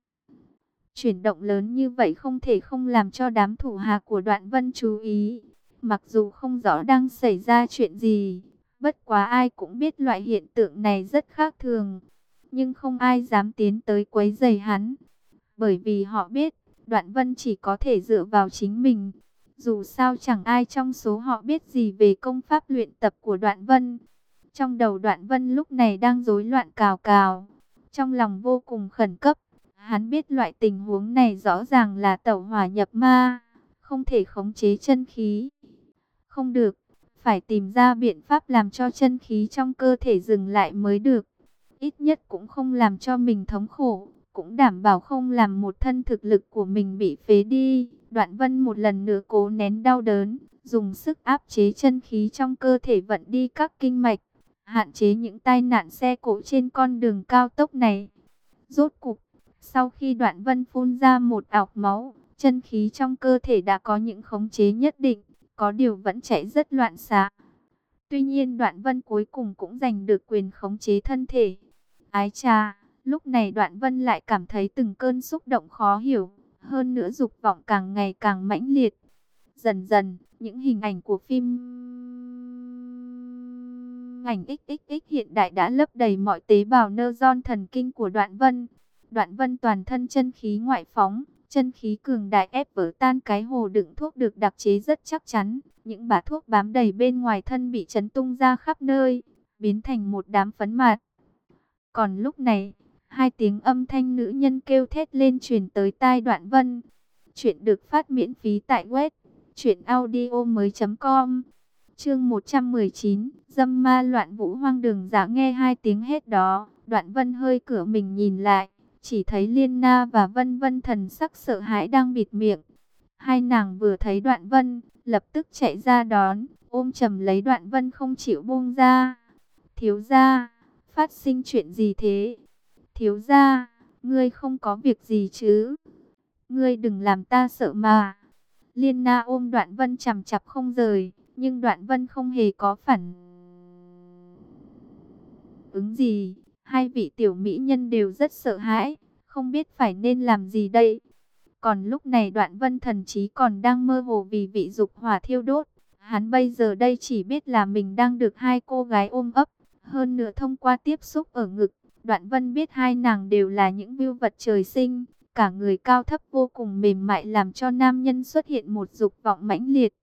Chuyển động lớn như vậy không thể không làm cho đám thủ hạ của đoạn vân chú ý. Mặc dù không rõ đang xảy ra chuyện gì, bất quá ai cũng biết loại hiện tượng này rất khác thường. Nhưng không ai dám tiến tới quấy giày hắn. Bởi vì họ biết, đoạn vân chỉ có thể dựa vào chính mình. Dù sao chẳng ai trong số họ biết gì về công pháp luyện tập của đoạn vân. Trong đầu đoạn vân lúc này đang rối loạn cào cào. Trong lòng vô cùng khẩn cấp. Hắn biết loại tình huống này rõ ràng là tẩu hỏa nhập ma. Không thể khống chế chân khí. Không được. Phải tìm ra biện pháp làm cho chân khí trong cơ thể dừng lại mới được. Ít nhất cũng không làm cho mình thống khổ. Cũng đảm bảo không làm một thân thực lực của mình bị phế đi. Đoạn vân một lần nữa cố nén đau đớn. Dùng sức áp chế chân khí trong cơ thể vận đi các kinh mạch hạn chế những tai nạn xe cộ trên con đường cao tốc này. Rốt cục, sau khi đoạn vân phun ra một ọc máu, chân khí trong cơ thể đã có những khống chế nhất định, có điều vẫn chạy rất loạn xạ. Tuy nhiên đoạn vân cuối cùng cũng giành được quyền khống chế thân thể. Ái cha, lúc này đoạn vân lại cảm thấy từng cơn xúc động khó hiểu, hơn nữa dục vọng càng ngày càng mãnh liệt. Dần dần, những hình ảnh của phim ảnh XXX hiện đại đã lấp đầy mọi tế bào nơ gion thần kinh của đoạn vân. Đoạn vân toàn thân chân khí ngoại phóng, chân khí cường đại ép vỡ tan cái hồ đựng thuốc được đặc chế rất chắc chắn. Những bả thuốc bám đầy bên ngoài thân bị chấn tung ra khắp nơi, biến thành một đám phấn mạt. Còn lúc này, hai tiếng âm thanh nữ nhân kêu thét lên truyền tới tai đoạn vân. Chuyện được phát miễn phí tại web truyệnaudiomoi.com. Chương 119, Dâm ma loạn vũ hoang đường giả nghe hai tiếng hết đó, Đoạn Vân hơi cửa mình nhìn lại, chỉ thấy Liên Na và Vân Vân thần sắc sợ hãi đang bịt miệng. Hai nàng vừa thấy Đoạn Vân, lập tức chạy ra đón, ôm chầm lấy Đoạn Vân không chịu buông ra. Thiếu gia, phát sinh chuyện gì thế? Thiếu gia, ngươi không có việc gì chứ? Ngươi đừng làm ta sợ mà. Liên Na ôm Đoạn Vân chằm chặp không rời, nhưng Đoạn Vân không hề có phản ứng gì. Hai vị tiểu mỹ nhân đều rất sợ hãi, không biết phải nên làm gì đây. Còn lúc này Đoạn Vân thần trí còn đang mơ hồ vì vị dục hỏa thiêu đốt. Hắn bây giờ đây chỉ biết là mình đang được hai cô gái ôm ấp, hơn nữa thông qua tiếp xúc ở ngực. Đoạn Vân biết hai nàng đều là những viêu vật trời sinh, cả người cao thấp vô cùng mềm mại làm cho nam nhân xuất hiện một dục vọng mãnh liệt.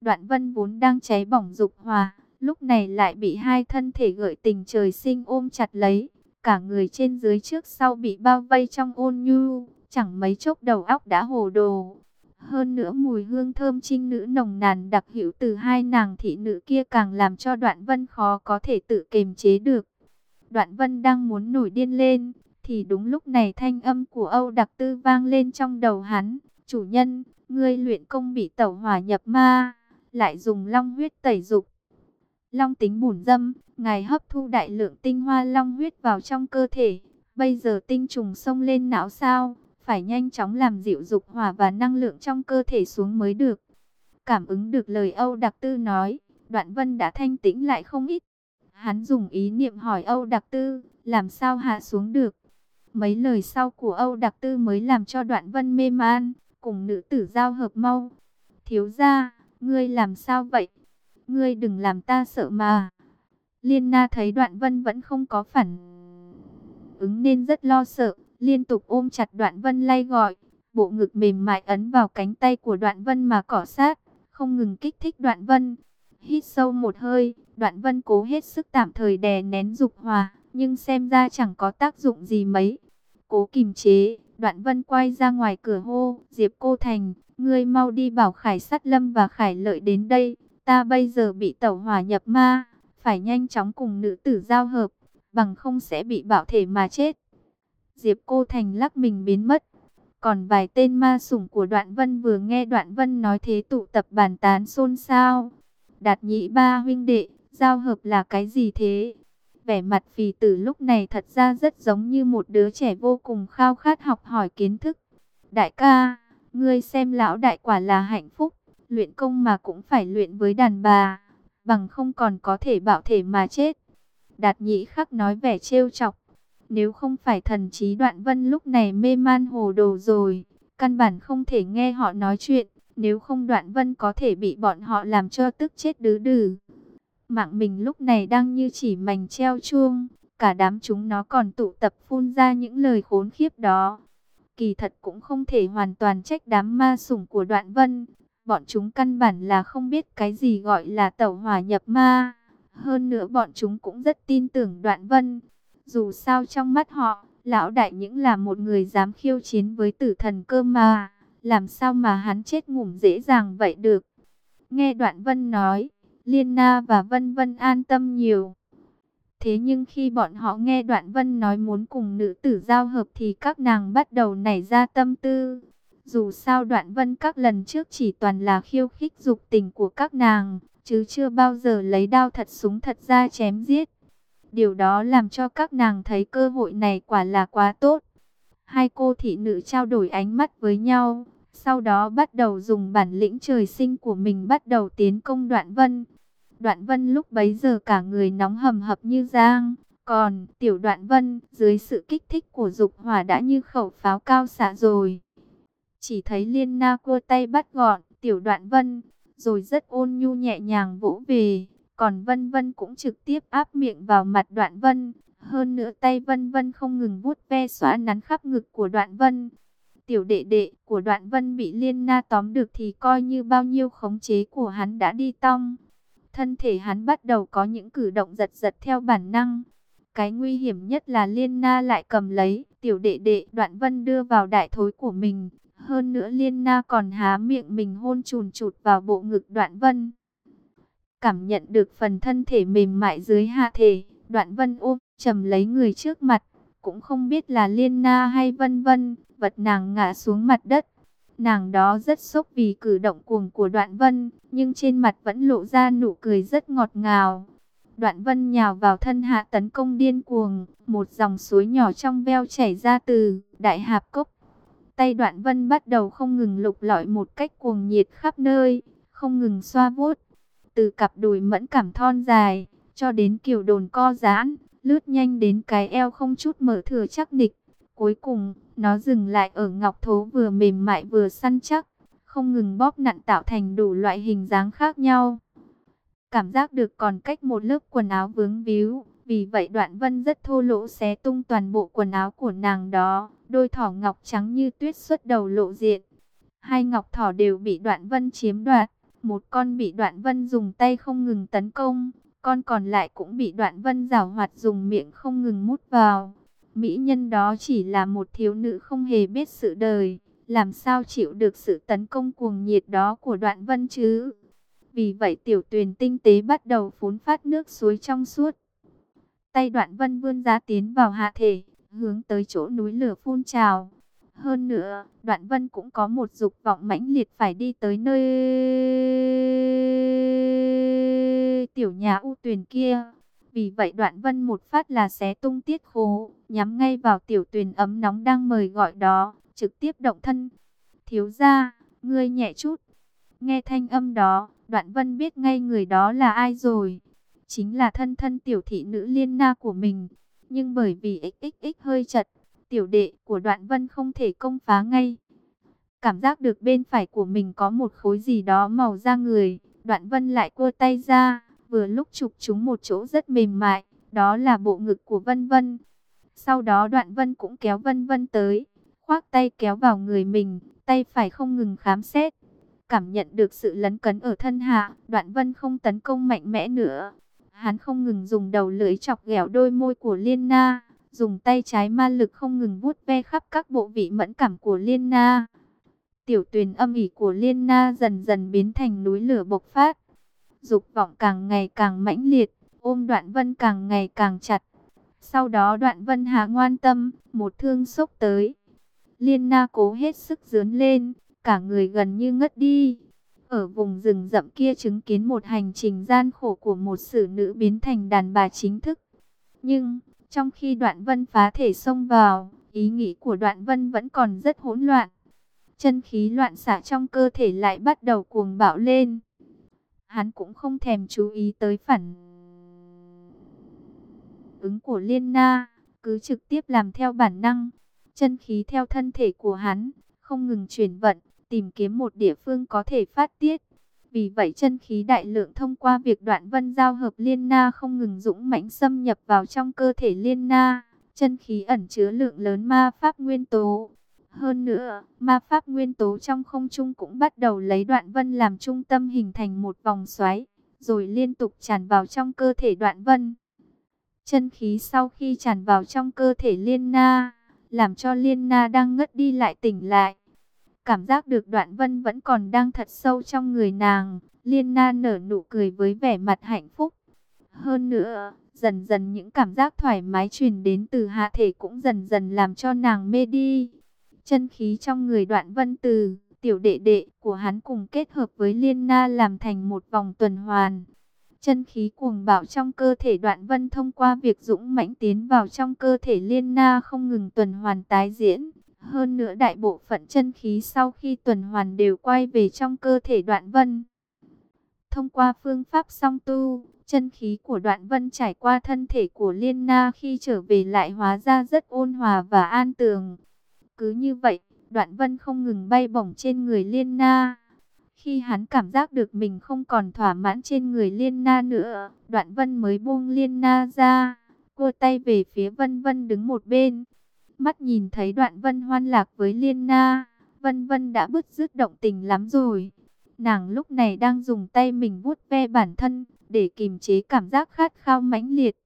Đoạn Vân vốn đang cháy bỏng dục hòa, lúc này lại bị hai thân thể gợi tình trời sinh ôm chặt lấy, cả người trên dưới trước sau bị bao vây trong ôn nhu, chẳng mấy chốc đầu óc đã hồ đồ. Hơn nữa mùi hương thơm trinh nữ nồng nàn đặc hữu từ hai nàng thị nữ kia càng làm cho Đoạn Vân khó có thể tự kiềm chế được. Đoạn Vân đang muốn nổi điên lên, thì đúng lúc này thanh âm của Âu Đặc Tư vang lên trong đầu hắn. Chủ nhân, ngươi luyện công bị tẩu hỏa nhập ma, lại dùng long huyết tẩy dục. Long tính bùn dâm, ngài hấp thu đại lượng tinh hoa long huyết vào trong cơ thể. Bây giờ tinh trùng xông lên não sao, phải nhanh chóng làm dịu dục hỏa và năng lượng trong cơ thể xuống mới được. Cảm ứng được lời Âu Đặc Tư nói, Đoạn Vân đã thanh tĩnh lại không ít. Hắn dùng ý niệm hỏi Âu Đặc Tư, làm sao hạ xuống được. Mấy lời sau của Âu Đặc Tư mới làm cho Đoạn Vân mê man, cùng nữ tử giao hợp mau. Thiếu ra, ngươi làm sao vậy? Ngươi đừng làm ta sợ mà. Liên Na thấy Đoạn Vân vẫn không có phản ứng nên rất lo sợ, liên tục ôm chặt Đoạn Vân lay gọi. Bộ ngực mềm mại ấn vào cánh tay của Đoạn Vân mà cỏ sát, không ngừng kích thích Đoạn Vân. Hít sâu một hơi, Đoạn Vân cố hết sức tạm thời đè nén dục hòa, nhưng xem ra chẳng có tác dụng gì mấy. Cố kìm chế, Đoạn Vân quay ra ngoài cửa hô, Diệp Cô Thành, ngươi mau đi bảo Khải Sát Lâm và Khải Lợi đến đây, ta bây giờ bị tẩu hỏa nhập ma, phải nhanh chóng cùng nữ tử giao hợp, bằng không sẽ bị bảo thể mà chết. Diệp Cô Thành lắc mình biến mất. Còn vài tên ma sủng của Đoạn Vân vừa nghe Đoạn Vân nói thế tụ tập bàn tán xôn xao. Đạt nhị ba huynh đệ, giao hợp là cái gì thế? Vẻ mặt phì tử lúc này thật ra rất giống như một đứa trẻ vô cùng khao khát học hỏi kiến thức. Đại ca, ngươi xem lão đại quả là hạnh phúc, luyện công mà cũng phải luyện với đàn bà, bằng không còn có thể bảo thể mà chết. Đạt nhị khắc nói vẻ trêu chọc, nếu không phải thần trí đoạn vân lúc này mê man hồ đồ rồi, căn bản không thể nghe họ nói chuyện, nếu không đoạn vân có thể bị bọn họ làm cho tức chết đứ đừ. Mạng mình lúc này đang như chỉ mảnh treo chuông, cả đám chúng nó còn tụ tập phun ra những lời khốn khiếp đó. Kỳ thật cũng không thể hoàn toàn trách đám ma sủng của đoạn vân, bọn chúng căn bản là không biết cái gì gọi là tẩu hỏa nhập ma. Hơn nữa bọn chúng cũng rất tin tưởng đoạn vân. Dù sao trong mắt họ, lão đại những là một người dám khiêu chiến với tử thần cơ mà. Làm sao mà hắn chết ngủm dễ dàng vậy được. Nghe đoạn vân nói, Liên Na và Vân Vân an tâm nhiều. Thế nhưng khi bọn họ nghe Đoạn Vân nói muốn cùng nữ tử giao hợp thì các nàng bắt đầu nảy ra tâm tư. Dù sao Đoạn Vân các lần trước chỉ toàn là khiêu khích dục tình của các nàng, chứ chưa bao giờ lấy đao thật súng thật ra chém giết. Điều đó làm cho các nàng thấy cơ hội này quả là quá tốt. Hai cô thị nữ trao đổi ánh mắt với nhau, sau đó bắt đầu dùng bản lĩnh trời sinh của mình bắt đầu tiến công Đoạn Vân. Đoạn Vân lúc bấy giờ cả người nóng hầm hập như giang, còn tiểu Đoạn Vân dưới sự kích thích của dục hỏa đã như khẩu pháo cao xạ rồi. Chỉ thấy Liên Na cua tay bắt gọn tiểu Đoạn Vân, rồi rất ôn nhu nhẹ nhàng vỗ về, Còn Vân Vân cũng trực tiếp áp miệng vào mặt Đoạn Vân. Hơn nữa tay Vân Vân không ngừng vuốt ve xóa nắn khắp ngực của Đoạn Vân. Tiểu đệ đệ của Đoạn Vân bị Liên Na tóm được thì coi như bao nhiêu khống chế của hắn đã đi tong. Thân thể hắn bắt đầu có những cử động giật giật theo bản năng. Cái nguy hiểm nhất là Liên Na lại cầm lấy tiểu đệ đệ Đoạn Vân đưa vào đại thối của mình. Hơn nữa Liên Na còn há miệng mình hôn chùn chụt vào bộ ngực Đoạn Vân. Cảm nhận được phần thân thể mềm mại dưới hạ thể, Đoạn Vân ôm trầm lấy người trước mặt, cũng không biết là Liên Na hay Vân Vân, vật nàng ngã xuống mặt đất. Nàng đó rất sốc vì cử động cuồng của Đoạn Vân, nhưng trên mặt vẫn lộ ra nụ cười rất ngọt ngào. Đoạn Vân nhào vào thân hạ tấn công điên cuồng, một dòng suối nhỏ trong veo chảy ra từ đại hạp cốc. Tay Đoạn Vân bắt đầu không ngừng lục lọi một cách cuồng nhiệt khắp nơi, không ngừng xoa vuốt. Từ cặp đùi mẫn cảm thon dài, cho đến kiểu đồn co giãn, lướt nhanh đến cái eo không chút mở thừa chắc nịch. Cuối cùng, nó dừng lại ở ngọc thố vừa mềm mại vừa săn chắc, không ngừng bóp nặn tạo thành đủ loại hình dáng khác nhau. Cảm giác được còn cách một lớp quần áo vướng víu, vì vậy đoạn vân rất thô lỗ xé tung toàn bộ quần áo của nàng đó, đôi thỏ ngọc trắng như tuyết xuất đầu lộ diện. Hai ngọc thỏ đều bị đoạn vân chiếm đoạt, một con bị đoạn vân dùng tay không ngừng tấn công, con còn lại cũng bị đoạn vân rào hoạt dùng miệng không ngừng mút vào. Mỹ nhân đó chỉ là một thiếu nữ không hề biết sự đời, làm sao chịu được sự tấn công cuồng nhiệt đó của đoạn vân chứ? Vì vậy tiểu tuyền tinh tế bắt đầu phun phát nước suối trong suốt. Tay đoạn vân vươn ra tiến vào hạ thể, hướng tới chỗ núi lửa phun trào. Hơn nữa, đoạn vân cũng có một dục vọng mãnh liệt phải đi tới nơi tiểu nhà u tuyền kia. Vì vậy đoạn vân một phát là xé tung tiết khố, nhắm ngay vào tiểu tuyền ấm nóng đang mời gọi đó, trực tiếp động thân. Thiếu ra, ngươi nhẹ chút. Nghe thanh âm đó, đoạn vân biết ngay người đó là ai rồi. Chính là thân thân tiểu thị nữ liên na của mình. Nhưng bởi vì xxx hơi chật, tiểu đệ của đoạn vân không thể công phá ngay. Cảm giác được bên phải của mình có một khối gì đó màu da người, đoạn vân lại cua tay ra, vừa lúc chụp chúng một chỗ rất mềm mại, đó là bộ ngực của Vân Vân. Sau đó đoạn Vân cũng kéo Vân Vân tới, khoác tay kéo vào người mình, tay phải không ngừng khám xét. Cảm nhận được sự lấn cấn ở thân hạ, đoạn Vân không tấn công mạnh mẽ nữa. Hắn không ngừng dùng đầu lưỡi chọc ghẹo đôi môi của Liên Na, dùng tay trái ma lực không ngừng vuốt ve khắp các bộ vị mẫn cảm của Liên Na. Tiểu tuyền âm ỉ của Liên Na dần dần biến thành núi lửa bộc phát dục vọng càng ngày càng mãnh liệt, ôm đoạn vân càng ngày càng chặt. Sau đó đoạn vân hạ ngoan tâm, một thương sốc tới. Liên na cố hết sức dướn lên, cả người gần như ngất đi. Ở vùng rừng rậm kia chứng kiến một hành trình gian khổ của một xử nữ biến thành đàn bà chính thức. Nhưng, trong khi đoạn vân phá thể xông vào, ý nghĩ của đoạn vân vẫn còn rất hỗn loạn. Chân khí loạn xạ trong cơ thể lại bắt đầu cuồng bạo lên hắn cũng không thèm chú ý tới phản ứng của Liên Na, cứ trực tiếp làm theo bản năng, chân khí theo thân thể của hắn, không ngừng chuyển vận, tìm kiếm một địa phương có thể phát tiết. Vì vậy chân khí đại lượng thông qua việc đoạn vân giao hợp Liên Na không ngừng dũng mãnh xâm nhập vào trong cơ thể Liên Na, chân khí ẩn chứa lượng lớn ma pháp nguyên tố hơn nữa, ma pháp nguyên tố trong không trung cũng bắt đầu lấy đoạn vân làm trung tâm hình thành một vòng xoáy, rồi liên tục tràn vào trong cơ thể đoạn vân. Chân khí sau khi tràn vào trong cơ thể liên na, làm cho liên na đang ngất đi lại tỉnh lại. Cảm giác được đoạn vân vẫn còn đang thật sâu trong người nàng, liên na nở nụ cười với vẻ mặt hạnh phúc. Hơn nữa, dần dần những cảm giác thoải mái truyền đến từ hạ thể cũng dần dần làm cho nàng mê đi. Chân khí trong người đoạn vân từ, tiểu đệ đệ của hắn cùng kết hợp với liên na làm thành một vòng tuần hoàn. Chân khí cuồng bạo trong cơ thể đoạn vân thông qua việc dũng mãnh tiến vào trong cơ thể liên na không ngừng tuần hoàn tái diễn. Hơn nữa đại bộ phận chân khí sau khi tuần hoàn đều quay về trong cơ thể đoạn vân. Thông qua phương pháp song tu, chân khí của đoạn vân trải qua thân thể của liên na khi trở về lại hóa ra rất ôn hòa và an tường. Cứ như vậy, đoạn vân không ngừng bay bổng trên người liên na. Khi hắn cảm giác được mình không còn thỏa mãn trên người Liên Na nữa, Đoạn Vân mới buông Liên Na ra, cua tay về phía Vân Vân đứng một bên. Mắt nhìn thấy Đoạn Vân hoan lạc với Liên Na, Vân Vân đã bứt rứt động tình lắm rồi. Nàng lúc này đang dùng tay mình vuốt ve bản thân để kìm chế cảm giác khát khao mãnh liệt.